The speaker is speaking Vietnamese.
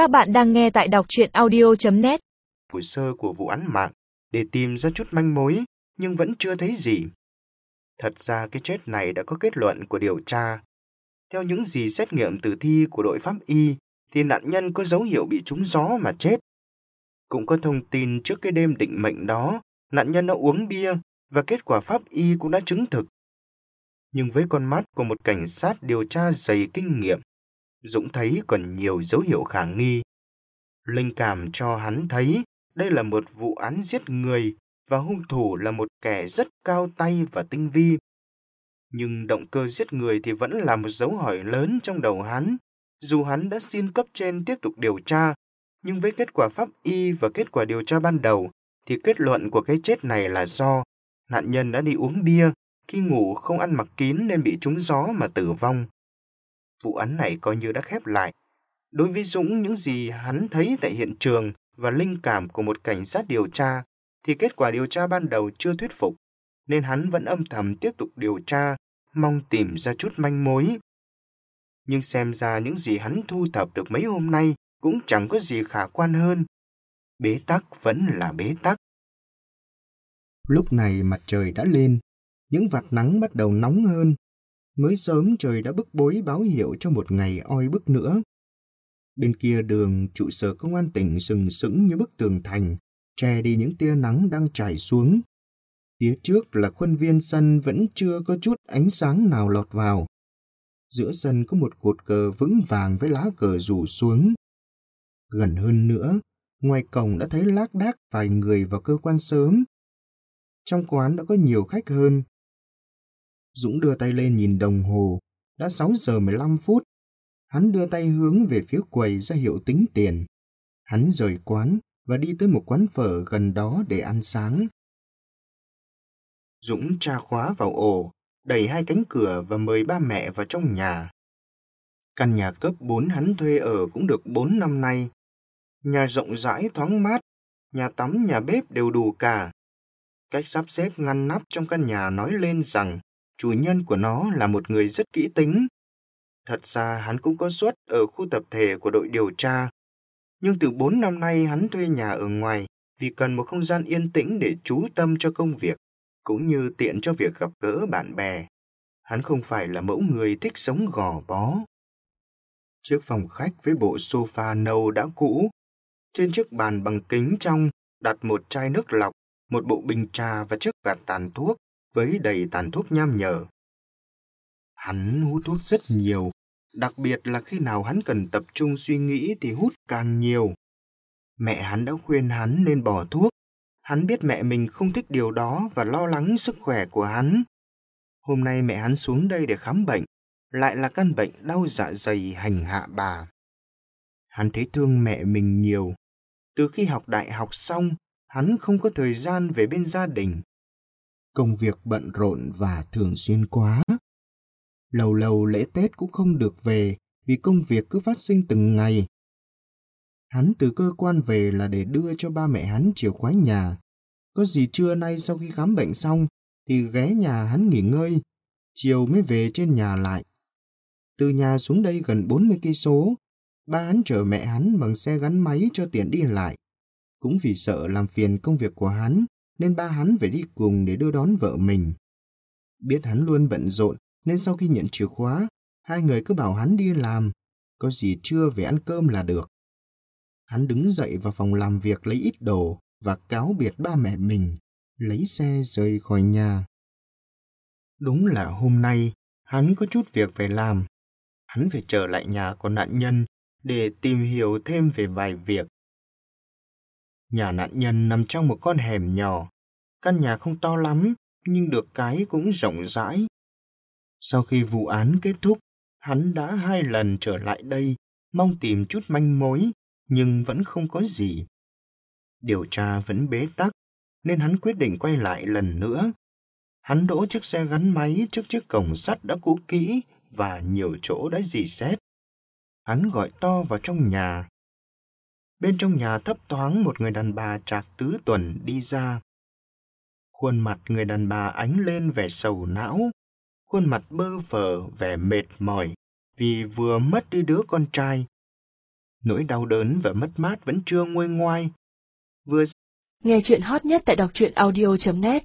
Các bạn đang nghe tại đọc chuyện audio.net hồ sơ của vụ án mạng để tìm ra chút manh mối nhưng vẫn chưa thấy gì. Thật ra cái chết này đã có kết luận của điều tra. Theo những gì xét nghiệm tử thi của đội pháp y thì nạn nhân có dấu hiệu bị trúng gió mà chết. Cũng có thông tin trước cái đêm định mệnh đó, nạn nhân đã uống bia và kết quả pháp y cũng đã chứng thực. Nhưng với con mắt của một cảnh sát điều tra dày kinh nghiệm, Dũng thấy còn nhiều dấu hiệu khả nghi. Linh cảm cho hắn thấy đây là một vụ án giết người và hung thủ là một kẻ rất cao tay và tinh vi. Nhưng động cơ giết người thì vẫn là một dấu hỏi lớn trong đầu hắn. Dù hắn đã xin cấp trên tiếp tục điều tra, nhưng với kết quả pháp y và kết quả điều tra ban đầu, thì kết luận của cái chết này là do nạn nhân đã đi uống bia, khi ngủ không ăn mặc kín nên bị trúng gió mà tử vong. Vụ án này coi như đã khép lại. Đối với Dũng, những gì hắn thấy tại hiện trường và linh cảm của một cảnh sát điều tra thì kết quả điều tra ban đầu chưa thuyết phục, nên hắn vẫn âm thầm tiếp tục điều tra, mong tìm ra chút manh mối. Nhưng xem ra những gì hắn thu thập được mấy hôm nay cũng chẳng có gì khả quan hơn. Bế tắc vẫn là bế tắc. Lúc này mặt trời đã lên, những vạt nắng bắt đầu nóng hơn. Mới sớm trời đã bức bối báo hiệu cho một ngày oi bức nữa. Bên kia đường, trụ sở công an tỉnh sừng sững như bức tường thành, che đi những tia nắng đang trải xuống. Phía trước là khuôn viên sân vẫn chưa có chút ánh sáng nào lọt vào. Giữa sân có một cột cờ vững vàng với lá cờ rủ xuống. Gần hơn nữa, ngoài cổng đã thấy lác đác vài người vào cơ quan sớm. Trong quán đã có nhiều khách hơn. Dũng đưa tay lên nhìn đồng hồ, đã 6 giờ 15 phút. Hắn đưa tay hướng về phía quầy ra hiệu tính tiền. Hắn rời quán và đi tới một quán phở gần đó để ăn sáng. Dũng tra khóa vào ổ, đẩy hai cánh cửa và mời ba mẹ vào trong nhà. Căn nhà cấp 4 hắn thuê ở cũng được 4 năm nay. Nhà rộng rãi thoáng mát, nhà tắm, nhà bếp đều đủ cả. Cách sắp xếp ngăn nắp trong căn nhà nói lên rằng chủ nhân của nó là một người rất kỹ tính. Thật ra hắn cũng có suất ở khu tập thể của đội điều tra. Nhưng từ 4 năm nay hắn thuê nhà ở ngoài vì cần một không gian yên tĩnh để chú tâm cho công việc, cũng như tiện cho việc gặp gỡ bạn bè. Hắn không phải là mẫu người thích sống gò bó. Chiếc phòng khách với bộ sofa nâu đã cũ. Trên chiếc bàn bằng kính trong đặt một chai nước lọc, một bộ bình trà và chiếc gạt tàn thuốc với đầy tàn thuốc nham nhở. Hắn hút thuốc rất nhiều, đặc biệt là khi nào hắn cần tập trung suy nghĩ thì hút càng nhiều. Mẹ hắn đã khuyên hắn nên bỏ thuốc. Hắn biết mẹ mình không thích điều đó và lo lắng sức khỏe của hắn. Hôm nay mẹ hắn xuống đây để khám bệnh, lại là căn bệnh đau dạ dày hành hạ bà. Hắn thấy thương mẹ mình nhiều. Từ khi học đại học xong, hắn không có thời gian về bên gia đình công việc bận rộn và thường xuyên quá. Lâu lâu lễ Tết cũng không được về vì công việc cứ phát sinh từng ngày. Hắn từ cơ quan về là để đưa cho ba mẹ hắn chìa khóa nhà. Có gì trưa nay sau khi khám bệnh xong thì ghé nhà hắn nghỉ ngơi, chiều mới về trên nhà lại. Từ nhà xuống đây gần 40 cây số, ba hắn chở mẹ hắn bằng xe gắn máy cho tiện đi lại. Cũng vì sợ làm phiền công việc của hắn nên ba hắn phải đi cùng để đưa đón vợ mình. Biết hắn luôn bận rộn, nên sau khi nhận chìa khóa, hai người cứ bảo hắn đi làm, có gì trưa về ăn cơm là được. Hắn đứng dậy vào phòng làm việc lấy ít đồ và cáo biệt ba mẹ mình, lấy xe rời khỏi nhà. Đúng là hôm nay, hắn có chút việc phải làm. Hắn phải trở lại nhà của nạn nhân để tìm hiểu thêm về vài việc Nhà nạn nhân nằm trong một con hẻm nhỏ. Căn nhà không to lắm, nhưng được cái cũng rộng rãi. Sau khi vụ án kết thúc, hắn đã hai lần trở lại đây, mong tìm chút manh mối, nhưng vẫn không có gì. Điều tra vẫn bế tắc, nên hắn quyết định quay lại lần nữa. Hắn đỗ chiếc xe gắn máy trước chiếc cổng sắt đã cũ kỹ và nhiều chỗ đã dì xét. Hắn gọi to vào trong nhà, Bên trong nhà thấp thoáng một người đàn bà trạc tứ tuần đi ra. Khuôn mặt người đàn bà ánh lên vẻ sầu não, khuôn mặt bơ phờ vẻ mệt mỏi vì vừa mất đi đứa con trai. Nỗi đau đớn và mất mát vẫn chưa nguôi ngoai. Vừa Nghe chuyện hot nhất tại đọc truyện audio.net